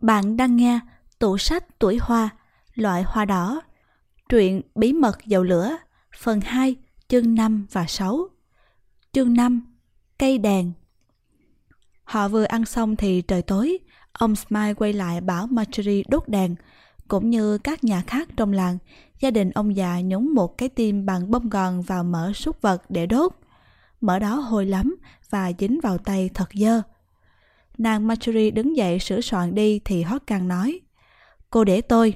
Bạn đang nghe tủ sách tuổi hoa, loại hoa đỏ. Truyện Bí mật dầu lửa, phần 2, chương 5 và 6. Chương 5, cây đèn. Họ vừa ăn xong thì trời tối, ông Smile quay lại bảo Marjorie đốt đèn. Cũng như các nhà khác trong làng, gia đình ông già nhúng một cái tim bằng bông gòn vào mỡ súc vật để đốt. Mỡ đó hôi lắm và dính vào tay thật dơ. Nàng Marjorie đứng dậy sửa soạn đi thì Horgan nói Cô để tôi.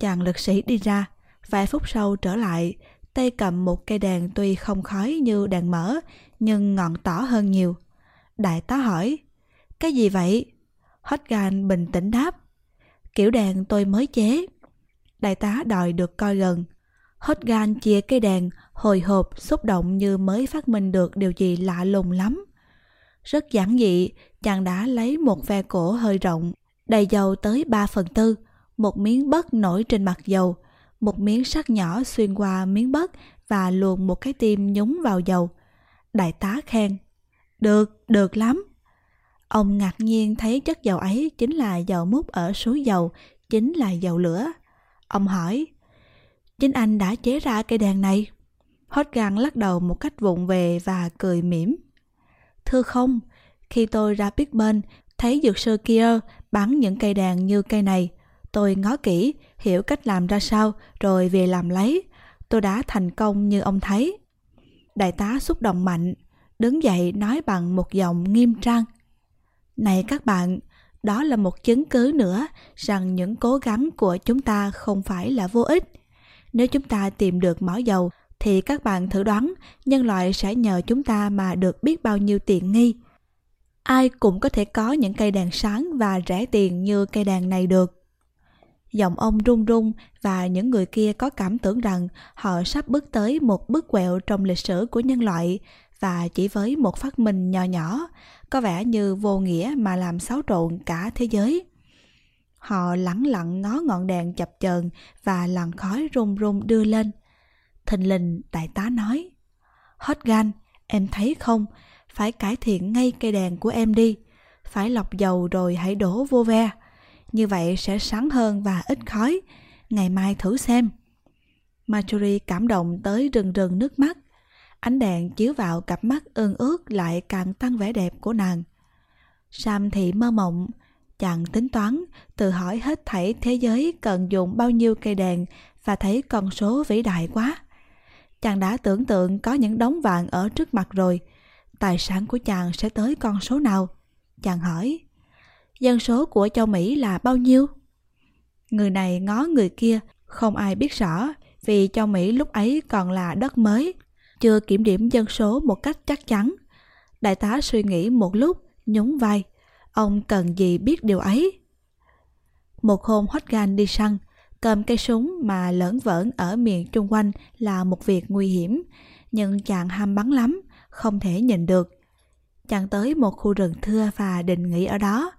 Chàng lực sĩ đi ra, vài phút sau trở lại, tay cầm một cây đèn tuy không khói như đèn mỡ, nhưng ngọn tỏ hơn nhiều. Đại tá hỏi, cái gì vậy? Hotgan bình tĩnh đáp, kiểu đèn tôi mới chế. Đại tá đòi được coi gần. Hotgan chia cây đèn, hồi hộp, xúc động như mới phát minh được điều gì lạ lùng lắm. Rất giản dị, chàng đã lấy một ve cổ hơi rộng, đầy dầu tới 3 phần tư, một miếng bất nổi trên mặt dầu, một miếng sắt nhỏ xuyên qua miếng bất và luồn một cái tim nhúng vào dầu. Đại tá khen. Được, được lắm. Ông ngạc nhiên thấy chất dầu ấy chính là dầu mút ở suối dầu, chính là dầu lửa. Ông hỏi, chính anh đã chế ra cây đèn này? Hot gan lắc đầu một cách vụng về và cười mỉm. Thưa không, khi tôi ra biết bên, thấy dược sư kia bắn những cây đàn như cây này. Tôi ngó kỹ, hiểu cách làm ra sao, rồi về làm lấy. Tôi đã thành công như ông thấy. Đại tá xúc động mạnh, đứng dậy nói bằng một giọng nghiêm trang. Này các bạn, đó là một chứng cứ nữa rằng những cố gắng của chúng ta không phải là vô ích. Nếu chúng ta tìm được mỏ dầu, thì các bạn thử đoán nhân loại sẽ nhờ chúng ta mà được biết bao nhiêu tiện nghi ai cũng có thể có những cây đèn sáng và rẻ tiền như cây đèn này được. Giọng ông run run và những người kia có cảm tưởng rằng họ sắp bước tới một bước quẹo trong lịch sử của nhân loại và chỉ với một phát minh nhỏ nhỏ, có vẻ như vô nghĩa mà làm xáo trộn cả thế giới. Họ lẳng lặng ngó ngọn đèn chập chờn và làn khói run run đưa lên. Thình lình đại tá nói hot gan, em thấy không? Phải cải thiện ngay cây đèn của em đi. Phải lọc dầu rồi hãy đổ vô ve. Như vậy sẽ sáng hơn và ít khói. Ngày mai thử xem. Marjorie cảm động tới rừng rừng nước mắt. Ánh đèn chiếu vào cặp mắt ương ướt lại càng tăng vẻ đẹp của nàng. Sam thì mơ mộng. Chàng tính toán, tự hỏi hết thảy thế giới cần dùng bao nhiêu cây đèn và thấy con số vĩ đại quá. Chàng đã tưởng tượng có những đống vàng ở trước mặt rồi tài sản của chàng sẽ tới con số nào? Chàng hỏi. Dân số của châu Mỹ là bao nhiêu? Người này ngó người kia, không ai biết rõ vì châu Mỹ lúc ấy còn là đất mới, chưa kiểm điểm dân số một cách chắc chắn. Đại tá suy nghĩ một lúc, nhún vai. Ông cần gì biết điều ấy? Một hôm Hotgan đi săn, cầm cây súng mà lởn vởn ở miền chung quanh là một việc nguy hiểm, nhưng chàng ham bắn lắm, không thể nhìn được. Chàng tới một khu rừng thưa và định nghỉ ở đó.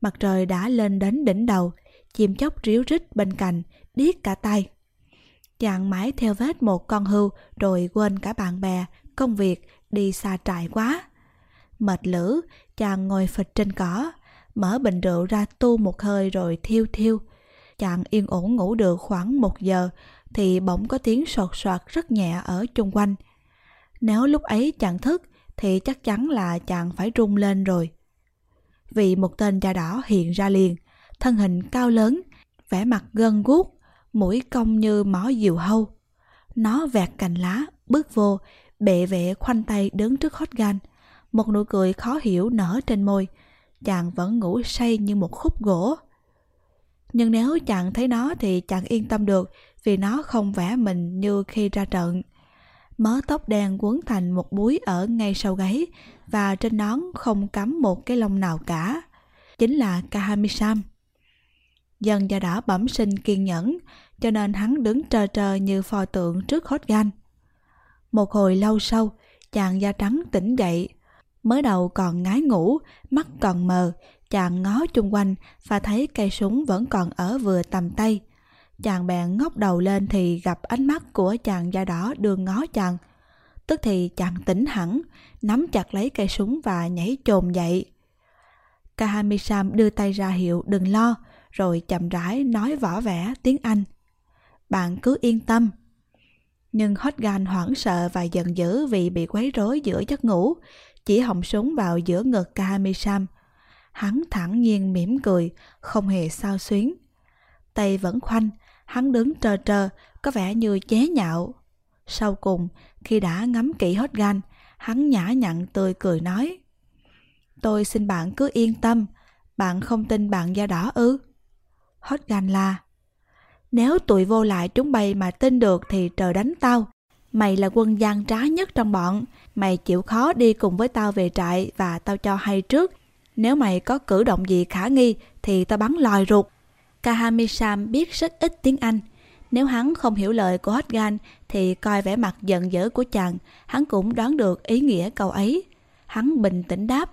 Mặt trời đã lên đến đỉnh đầu, chim chóc ríu rít bên cạnh, điếc cả tay. Chàng mãi theo vết một con hưu rồi quên cả bạn bè, công việc, đi xa trại quá. Mệt lử, chàng ngồi phịch trên cỏ, mở bình rượu ra tu một hơi rồi thiêu thiêu. Chàng yên ổn ngủ được khoảng một giờ thì bỗng có tiếng sột soạt rất nhẹ ở chung quanh. Nếu lúc ấy chàng thức thì chắc chắn là chàng phải rung lên rồi. Vì một tên da đỏ hiện ra liền, thân hình cao lớn, vẻ mặt gân guốc, mũi cong như mỏ diều hâu. Nó vẹt cành lá, bước vô, bệ vệ khoanh tay đứng trước hot gan. Một nụ cười khó hiểu nở trên môi. Chàng vẫn ngủ say như một khúc gỗ. Nhưng nếu chàng thấy nó thì chàng yên tâm được vì nó không vẽ mình như khi ra trận mớ tóc đen quấn thành một búi ở ngay sau gáy và trên nón không cắm một cái lông nào cả. Chính là Kahamisam. Dân da đỏ bẩm sinh kiên nhẫn, cho nên hắn đứng trơ trơ như pho tượng trước hốt gan. Một hồi lâu sau, chàng da trắng tỉnh dậy. Mới đầu còn ngái ngủ, mắt còn mờ, chàng ngó chung quanh và thấy cây súng vẫn còn ở vừa tầm tay – chàng bèn ngóc đầu lên thì gặp ánh mắt của chàng da đỏ đường ngó chàng. Tức thì chàng tỉnh hẳn, nắm chặt lấy cây súng và nhảy chồm dậy. Kahamisam đưa tay ra hiệu đừng lo, rồi chậm rãi nói vỏ vẽ tiếng Anh. Bạn cứ yên tâm. Nhưng Hotgan hoảng sợ và giận dữ vì bị quấy rối giữa giấc ngủ, chỉ hòng súng vào giữa ngực Kahamisam. Hắn thẳng nhiên mỉm cười, không hề sao xuyến. Tay vẫn khoanh, hắn đứng trơ trơ, có vẻ như chế nhạo. Sau cùng, khi đã ngắm kỹ Hotgan, hắn nhã nhặn tươi cười nói. Tôi xin bạn cứ yên tâm, bạn không tin bạn da đỏ ư? Hotgan là Nếu tụi vô lại chúng bay mà tin được thì trời đánh tao. Mày là quân gian trá nhất trong bọn. Mày chịu khó đi cùng với tao về trại và tao cho hay trước. Nếu mày có cử động gì khả nghi thì tao bắn lòi ruột. Kahamisam biết rất ít tiếng Anh. Nếu hắn không hiểu lời của Hotgan thì coi vẻ mặt giận dữ của chàng, hắn cũng đoán được ý nghĩa câu ấy. Hắn bình tĩnh đáp.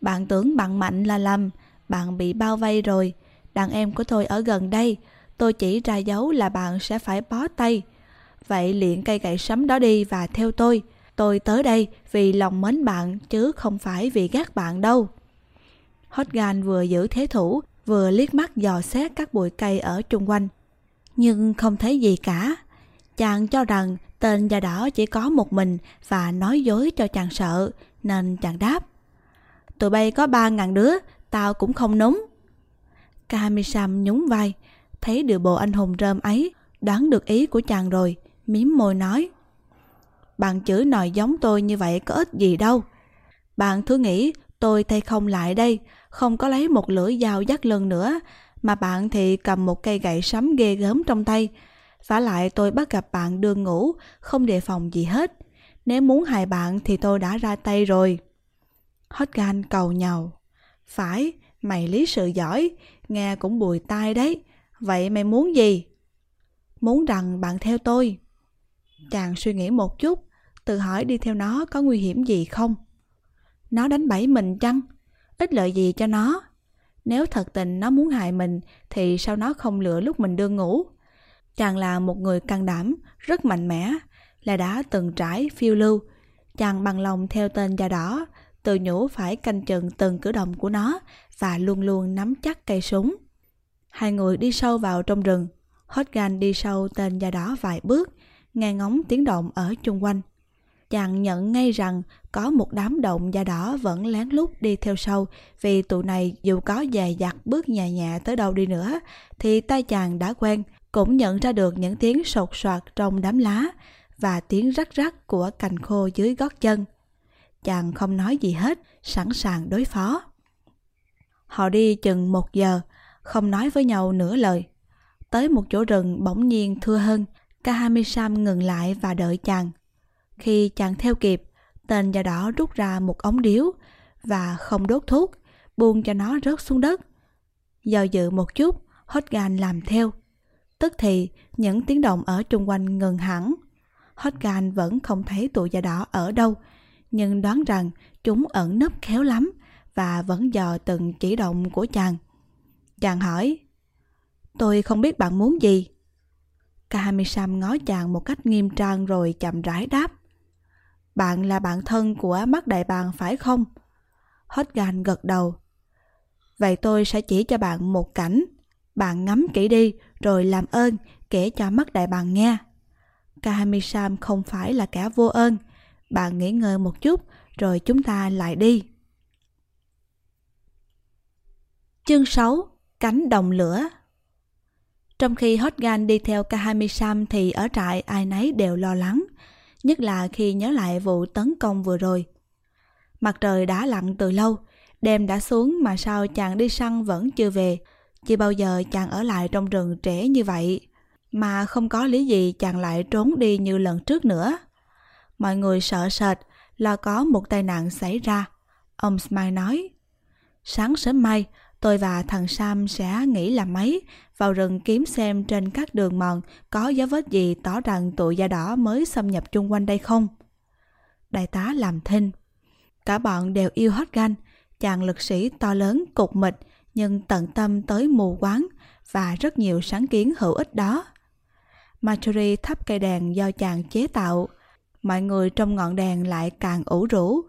Bạn tưởng bạn mạnh là lầm, bạn bị bao vây rồi. Đàn em của tôi ở gần đây, tôi chỉ ra dấu là bạn sẽ phải bó tay. Vậy liền cây gậy sấm đó đi và theo tôi. Tôi tới đây vì lòng mến bạn chứ không phải vì ghét bạn đâu. Hotgan vừa giữ thế thủ, vừa liếc mắt dò xét các bụi cây ở chung quanh. Nhưng không thấy gì cả. Chàng cho rằng tên da đỏ chỉ có một mình và nói dối cho chàng sợ, nên chàng đáp. Tụi bay có ba ngàn đứa, tao cũng không núng. Kamisam nhún vai, thấy điều bộ anh hùng rơm ấy, đoán được ý của chàng rồi, miếm môi nói. Bạn chửi nòi giống tôi như vậy có ích gì đâu. Bạn thứ nghĩ tôi thay không lại đây, không có lấy một lưỡi dao dắt lưng nữa, mà bạn thì cầm một cây gậy sấm ghê gớm trong tay. vả lại tôi bắt gặp bạn đương ngủ, không đề phòng gì hết. Nếu muốn hại bạn thì tôi đã ra tay rồi. Hotgan cầu nhau. Phải, mày lý sự giỏi, nghe cũng bùi tai đấy. Vậy mày muốn gì? Muốn rằng bạn theo tôi. Chàng suy nghĩ một chút, tự hỏi đi theo nó có nguy hiểm gì không? Nó đánh bẫy mình chăng? Ích lợi gì cho nó? Nếu thật tình nó muốn hại mình thì sao nó không lựa lúc mình đương ngủ? Chàng là một người can đảm, rất mạnh mẽ, là đã từng trải phiêu lưu. Chàng bằng lòng theo tên da đỏ, tự nhủ phải canh chừng từng cử động của nó và luôn luôn nắm chắc cây súng. Hai người đi sâu vào trong rừng. Hotgan đi sâu tên da đỏ vài bước, nghe ngóng tiếng động ở chung quanh. Chàng nhận ngay rằng có một đám động da đỏ vẫn lén lút đi theo sau vì tụi này dù có dè dặt bước nhẹ nhẹ tới đâu đi nữa thì tay chàng đã quen cũng nhận ra được những tiếng sột soạt trong đám lá và tiếng rắc rắc của cành khô dưới gót chân. Chàng không nói gì hết, sẵn sàng đối phó. Họ đi chừng một giờ, không nói với nhau nửa lời. Tới một chỗ rừng bỗng nhiên thưa hơn, Kahamisam ngừng lại và đợi chàng. Khi chàng theo kịp, tên da đỏ rút ra một ống điếu và không đốt thuốc, buông cho nó rớt xuống đất. Do dự một chút, Hotgan làm theo. Tức thì, những tiếng động ở chung quanh ngừng hẳn. Hotgan vẫn không thấy tụi da đỏ ở đâu, nhưng đoán rằng chúng ẩn nấp khéo lắm và vẫn dò từng chỉ động của chàng. Chàng hỏi, tôi không biết bạn muốn gì. Kahamisam ngó chàng một cách nghiêm trang rồi chậm rãi đáp. Bạn là bạn thân của mắt đại bàng phải không? Hotgan gật đầu. Vậy tôi sẽ chỉ cho bạn một cảnh. Bạn ngắm kỹ đi rồi làm ơn kể cho mắt đại bàng nghe. Kahamisam không phải là kẻ vô ơn. Bạn nghỉ ngơi một chút rồi chúng ta lại đi. Chương 6 Cánh đồng lửa Trong khi Hotgan đi theo Kahamisam thì ở trại ai nấy đều lo lắng, nhất là khi nhớ lại vụ tấn công vừa rồi. Mặt trời đã lặn từ lâu, đêm đã xuống mà sao chàng đi săn vẫn chưa về, chưa bao giờ chàng ở lại trong rừng trễ như vậy, mà không có lý gì chàng lại trốn đi như lần trước nữa. Mọi người sợ sệt là có một tai nạn xảy ra. Ông Smile nói, sáng sớm mai, tôi và thằng Sam sẽ nghỉ làm mấy, vào rừng kiếm xem trên các đường mòn có dấu vết gì tỏ rằng tụi da đỏ mới xâm nhập chung quanh đây không. Đại tá làm thinh. Cả bọn đều yêu hot gan, chàng lực sĩ to lớn cục mịch nhưng tận tâm tới mù quáng và rất nhiều sáng kiến hữu ích đó. Marjorie thắp cây đèn do chàng chế tạo, mọi người trong ngọn đèn lại càng ủ rũ.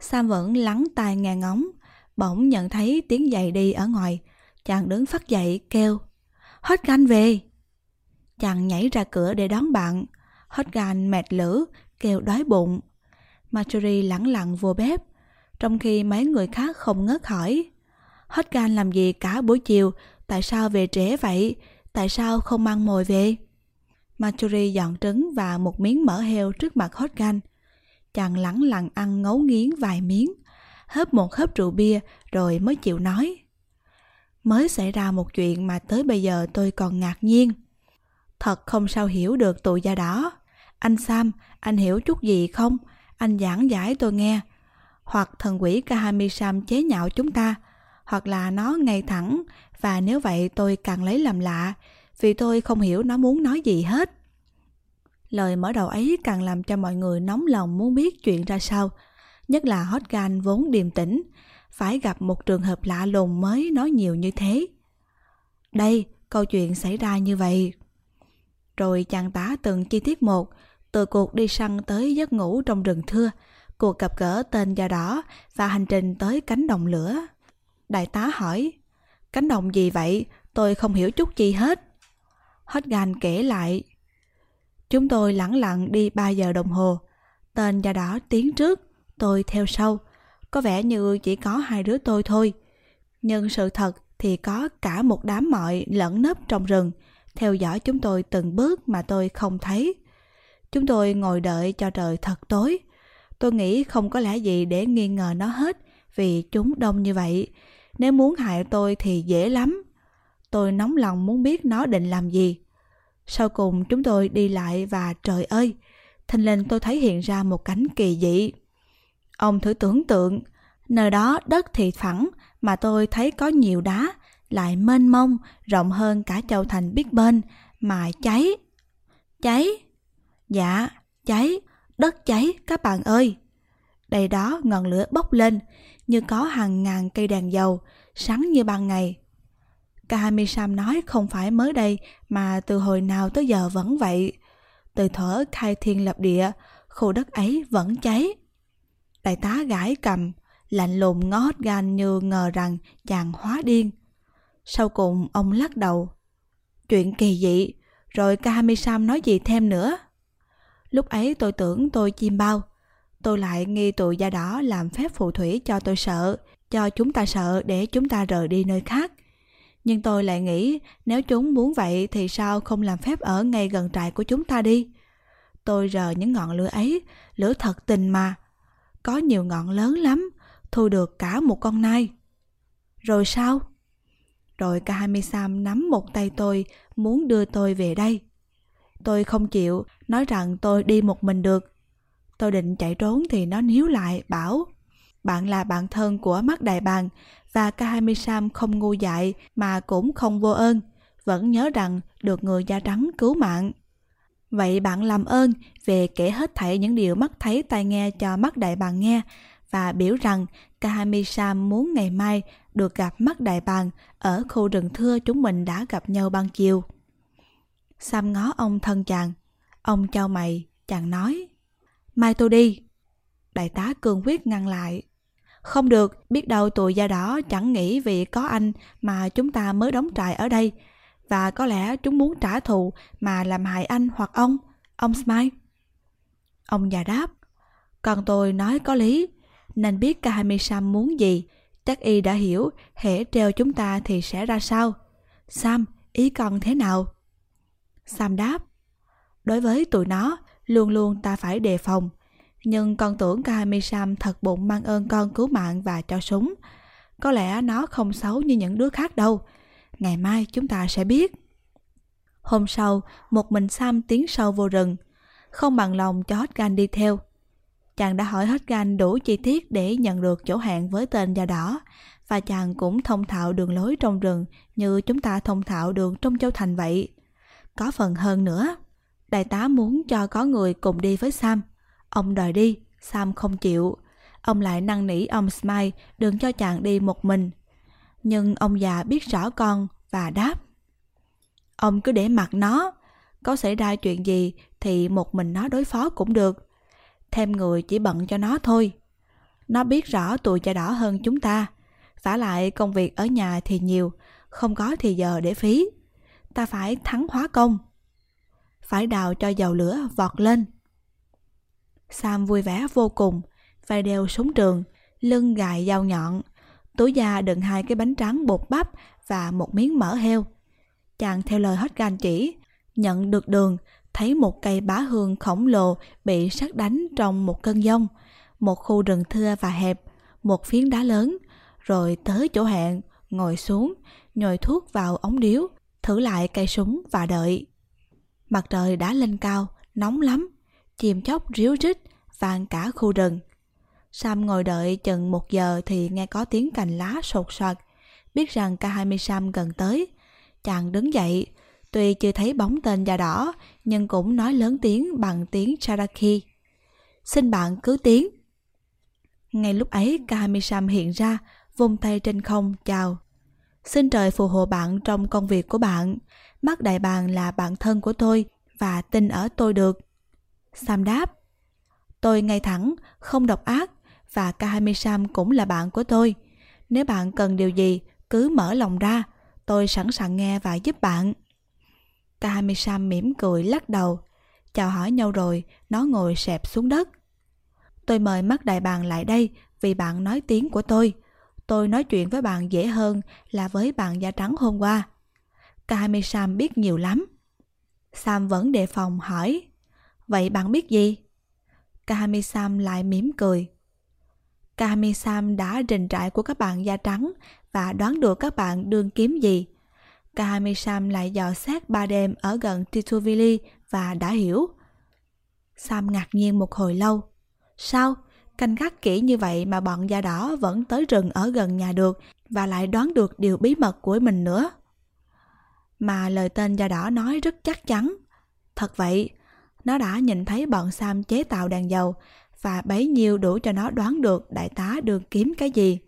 Sam vẫn lắng tai nghe ngóng Bỗng nhận thấy tiếng giày đi ở ngoài, chàng đứng phát dậy kêu. Hết gan về! Chàng nhảy ra cửa để đón bạn. Hết gan mệt lử, kêu đói bụng. Marjorie lẳng lặng vô bếp, trong khi mấy người khác không ngớt hỏi. Hết gan làm gì cả buổi chiều, tại sao về trễ vậy? Tại sao không mang mồi về? Marjorie dọn trứng và một miếng mỡ heo trước mặt Hot gan. Chàng lẳng lặng ăn ngấu nghiến vài miếng, hớp một hớp rượu bia rồi mới chịu nói. Mới xảy ra một chuyện mà tới bây giờ tôi còn ngạc nhiên. Thật không sao hiểu được tụi da đó. Anh Sam, anh hiểu chút gì không? Anh giảng giải tôi nghe. Hoặc thần quỷ Kahami-sam chế nhạo chúng ta, hoặc là nó ngay thẳng, và nếu vậy tôi càng lấy làm lạ, vì tôi không hiểu nó muốn nói gì hết. Lời mở đầu ấy càng làm cho mọi người nóng lòng muốn biết chuyện ra sao, nhất là Hotgan vốn điềm tĩnh, phải gặp một trường hợp lạ lùng mới nói nhiều như thế. Đây, câu chuyện xảy ra như vậy. Rồi chàng tả từng chi tiết một, từ cuộc đi săn tới giấc ngủ trong rừng thưa, cuộc gặp gỡ tên da đỏ và hành trình tới cánh đồng lửa. Đại tá hỏi, cánh đồng gì vậy? Tôi không hiểu chút gì hết. Hotgan kể lại, chúng tôi lẳng lặng đi 3 giờ đồng hồ. Tên da đỏ tiến trước, tôi theo sau. Có vẻ như chỉ có hai đứa tôi thôi. Nhưng sự thật thì có cả một đám mọi lẫn nấp trong rừng, theo dõi chúng tôi từng bước mà tôi không thấy. Chúng tôi ngồi đợi cho trời thật tối. Tôi nghĩ không có lẽ gì để nghi ngờ nó hết vì chúng đông như vậy. Nếu muốn hại tôi thì dễ lắm. Tôi nóng lòng muốn biết nó định làm gì. Sau cùng chúng tôi đi lại và trời ơi, thình lình tôi thấy hiện ra một cánh kỳ dị. Ông thử tưởng tượng, nơi đó đất thì phẳng mà tôi thấy có nhiều đá, lại mênh mông, rộng hơn cả châu thành Big Ben, mà cháy. Cháy? Dạ, cháy, đất cháy các bạn ơi. Đây đó ngọn lửa bốc lên, như có hàng ngàn cây đèn dầu, sáng như ban ngày. Kahamisam nói không phải mới đây mà từ hồi nào tới giờ vẫn vậy. Từ thở khai thiên lập địa, khu đất ấy vẫn cháy. Đại tá gãi cầm, lạnh lùng ngó hết gan như ngờ rằng chàng hóa điên. Sau cùng ông lắc đầu. Chuyện kỳ dị, rồi Kahamisam nói gì thêm nữa? Lúc ấy tôi tưởng tôi chim bao. Tôi lại nghi tụi da đỏ làm phép phù thủy cho tôi sợ, cho chúng ta sợ để chúng ta rời đi nơi khác. Nhưng tôi lại nghĩ nếu chúng muốn vậy thì sao không làm phép ở ngay gần trại của chúng ta đi. Tôi rờ những ngọn lửa ấy, lửa thật tình mà. Có nhiều ngọn lớn lắm, thu được cả một con nai. Rồi sao? Rồi Kahamisam nắm một tay tôi, muốn đưa tôi về đây. Tôi không chịu, nói rằng tôi đi một mình được. Tôi định chạy trốn thì nó níu lại, bảo Bạn là bạn thân của mắt đại bàng và Kahamisam không ngu dại mà cũng không vô ơn, vẫn nhớ rằng được người da trắng cứu mạng. Vậy bạn làm ơn về kể hết thảy những điều mắt thấy tai nghe cho mắt đại bàng nghe và biểu rằng Kahamisam muốn ngày mai được gặp mắt đại bàng ở khu rừng thưa chúng mình đã gặp nhau ban chiều. Sam ngó ông thân chàng. Ông trao mày, chàng nói. Mai tôi đi. Đại tá cương quyết ngăn lại. Không được, biết đâu tụi da đỏ chẳng nghĩ vì có anh mà chúng ta mới đóng trại ở đây. Và có lẽ chúng muốn trả thù mà làm hại anh hoặc ông, ông Smile. Ông già đáp, còn tôi nói có lý, nên biết Kahamisam muốn gì. Chắc y đã hiểu, hễ treo chúng ta thì sẽ ra sao. Sam, ý con thế nào? Sam đáp, đối với tụi nó, luôn luôn ta phải đề phòng, nhưng con tưởng Kahamisam thật bụng mang ơn con cứu mạng và cho súng. Có lẽ nó không xấu như những đứa khác đâu. Ngày mai chúng ta sẽ biết. Hôm sau, một mình Sam tiến sâu vô rừng. Không bằng lòng cho Hotgan đi theo. Chàng đã hỏi Hotgan đủ chi tiết để nhận được chỗ hẹn với tên da đỏ. Và chàng cũng thông thạo đường lối trong rừng như chúng ta thông thạo đường trong châu thành vậy. Có phần hơn nữa. Đại tá muốn cho có người cùng đi với Sam. Ông đòi đi, Sam không chịu. Ông lại năn nỉ ông Smile đừng cho chàng đi một mình. Nhưng ông già biết rõ con và đáp. Ông cứ để mặc nó, có xảy ra chuyện gì thì một mình nó đối phó cũng được. Thêm người chỉ bận cho nó thôi. Nó biết rõ tụi cha đỏ hơn chúng ta. vả lại công việc ở nhà thì nhiều, không có thì giờ để phí. Ta phải thắng hóa công. Phải đào cho dầu lửa vọt lên. Sam vui vẻ vô cùng, vai đeo súng trường, lưng gài dao nhọn, túi da đựng hai cái bánh trắng bột bắp và một miếng mỡ heo. Chàng theo lời hết gan chỉ, nhận được đường, thấy một cây bá hương khổng lồ bị sát đánh trong một cơn giông, một khu rừng thưa và hẹp, một phiến đá lớn, rồi tới chỗ hẹn, ngồi xuống, nhồi thuốc vào ống điếu, thử lại cây súng và đợi. Mặt trời đã lên cao, nóng lắm, chìm chóc ríu rít, vàng cả khu rừng. Sam ngồi đợi chừng một giờ thì nghe có tiếng cành lá sột soạt, biết rằng K20 Sam gần tới. Chàng đứng dậy, tuy chưa thấy bóng tên da đỏ, nhưng cũng nói lớn tiếng bằng tiếng Cherokee. Xin bạn cứ tiếng. Ngay lúc ấy, K20 Sam hiện ra, vung tay trên không chào. Xin trời phù hộ bạn trong công việc của bạn. Mắt đại bàng là bạn thân của tôi và tin ở tôi được. Sam đáp. Tôi ngay thẳng, không độc ác và Kahami Sam cũng là bạn của tôi. Nếu bạn cần điều gì, cứ mở lòng ra, tôi sẵn sàng nghe và giúp bạn. Kahami Sam mỉm cười lắc đầu. Chào hỏi nhau rồi, nó ngồi sẹp xuống đất. Tôi mời mắt đại bàng lại đây vì bạn nói tiếng của tôi. Tôi nói chuyện với bạn dễ hơn là với bạn da trắng hôm qua. Kahami Sam biết nhiều lắm. Sam vẫn đề phòng hỏi. Vậy bạn biết gì? Kahami Sam lại mỉm cười. Kami Sam đã rình trại của các bạn da trắng và đoán được các bạn đương kiếm gì. Kami Sam lại dò xét ba đêm ở gần Tituvili và đã hiểu. Sam ngạc nhiên một hồi lâu. Sao? Canh gác kỹ như vậy mà bọn da đỏ vẫn tới rừng ở gần nhà được và lại đoán được điều bí mật của mình nữa. Mà lời tên da đỏ nói rất chắc chắn. Thật vậy, nó đã nhìn thấy bọn Sam chế tạo đàn dầu và bấy nhiêu đủ cho nó đoán được đại tá đường kiếm cái gì.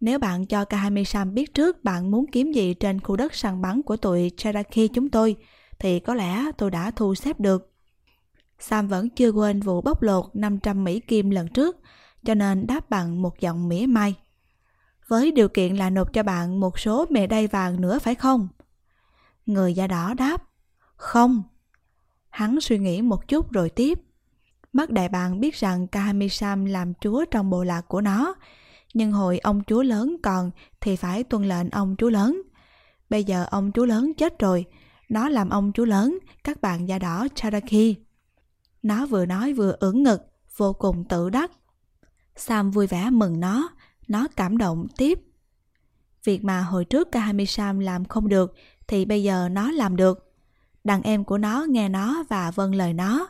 Nếu bạn cho Kahami Sam biết trước bạn muốn kiếm gì trên khu đất săn bắn của tụi Cherokee chúng tôi, thì có lẽ tôi đã thu xếp được. Sam vẫn chưa quên vụ bóc lột 500 Mỹ Kim lần trước, cho nên đáp bằng một giọng mỉa mai. Với điều kiện là nộp cho bạn một số mề đay vàng nữa phải không? Người da đỏ đáp, không. Hắn suy nghĩ một chút rồi tiếp. Mắt đại bàng biết rằng Kahamisam làm chúa trong bộ lạc của nó, nhưng hồi ông chúa lớn còn thì phải tuân lệnh ông chúa lớn. Bây giờ ông chúa lớn chết rồi, nó làm ông chúa lớn, các bạn da đỏ Cherokee. Nó vừa nói vừa ưỡn ngực, vô cùng tự đắc. Sam vui vẻ mừng nó, nó cảm động tiếp. Việc mà hồi trước Kahamisam làm không được thì bây giờ nó làm được. Đàn em của nó nghe nó và vâng lời nó.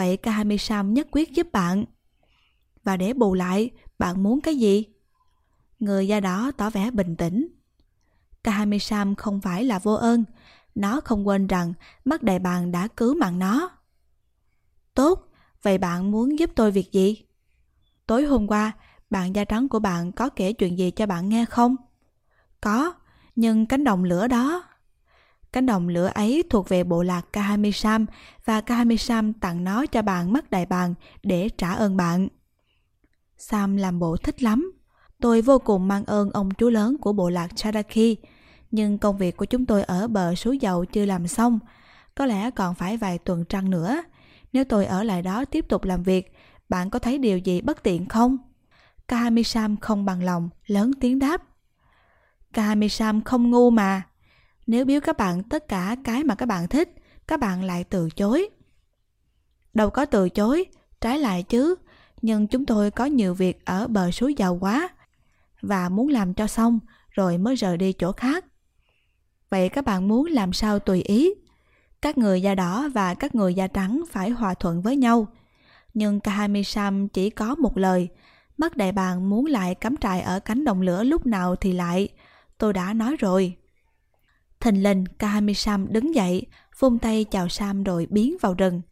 Vậy Kahamisam nhất quyết giúp bạn. Và để bù lại, bạn muốn cái gì? Người da đỏ tỏ vẻ bình tĩnh. Kahamisam không phải là vô ơn. Nó không quên rằng mắt đại bàng đã cứu mạng nó. Tốt, vậy bạn muốn giúp tôi việc gì? Tối hôm qua, bạn da trắng của bạn có kể chuyện gì cho bạn nghe không? Có, nhưng cánh đồng lửa đó Cánh đồng lửa ấy thuộc về bộ lạc Kahamisam và Kahamisam tặng nó cho bạn mắt đại bàng để trả ơn bạn. Sam làm bộ thích lắm. Tôi vô cùng mang ơn ông chú lớn của bộ lạc Cherokee, nhưng công việc của chúng tôi ở bờ suối dầu chưa làm xong, có lẽ còn phải vài tuần trăng nữa. Nếu tôi ở lại đó tiếp tục làm việc, bạn có thấy điều gì bất tiện không? Kahamisam không bằng lòng, lớn tiếng đáp. Kahamisam không ngu mà. Nếu biếu các bạn tất cả cái mà các bạn thích, các bạn lại từ chối. Đâu có từ chối, trái lại chứ, nhưng chúng tôi có nhiều việc ở bờ suối giàu quá và muốn làm cho xong rồi mới rời đi chỗ khác. Vậy các bạn muốn làm sao tùy ý. Các người da đỏ và các người da trắng phải hòa thuận với nhau. Nhưng Kahamisam chỉ có một lời, mắt đại bàng muốn lại cắm trại ở cánh đồng lửa lúc nào thì lại. Tôi đã nói rồi. Thình lình Kahami Sam đứng dậy, vung tay chào Sam rồi biến vào rừng.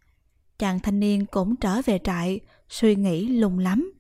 Chàng thanh niên cũng trở về trại, suy nghĩ lung lắm.